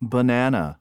banana.